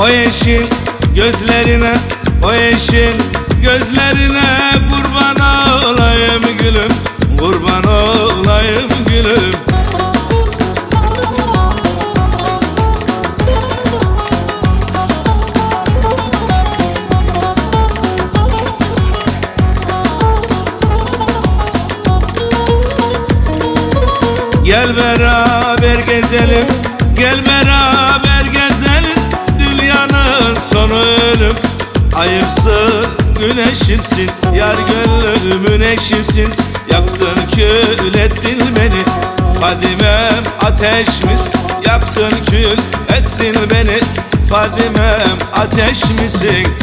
O yeşil gözlerine O yeşil gözlerine Kurban olayım gülüm Kurban olayım gülüm. Gel beraber gezelim Gel beraber gezelim Dünyanın sonu ölüm. Ayıpsın güneşimsin. Yar gönlümün eşisin. Yaktın kül ettin beni. Fadimem ateş misin Yaktın kül ettin beni. Fadimem ateş misin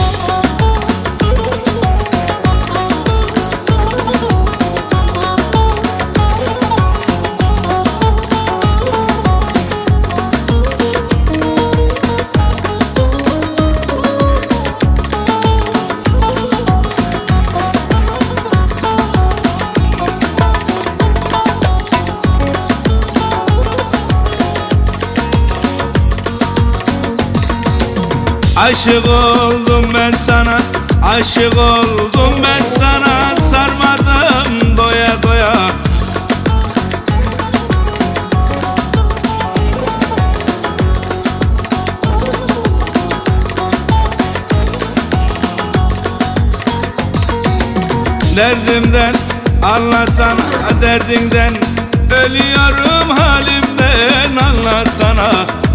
Aşık oldum ben sana Aşık oldum ben sana. Sarmadım doya doya. Derdimden anlasana Derdinden ölüyorum halimden anlasana.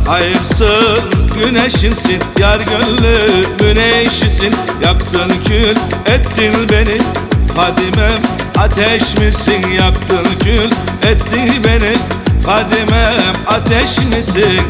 Ayıpsın güneşimsin Yar gönlümün eşisin Yaktın kül ettin beni. Fadimem ateş misin? Yaktın kül ettin beni. Fadimem ateş misin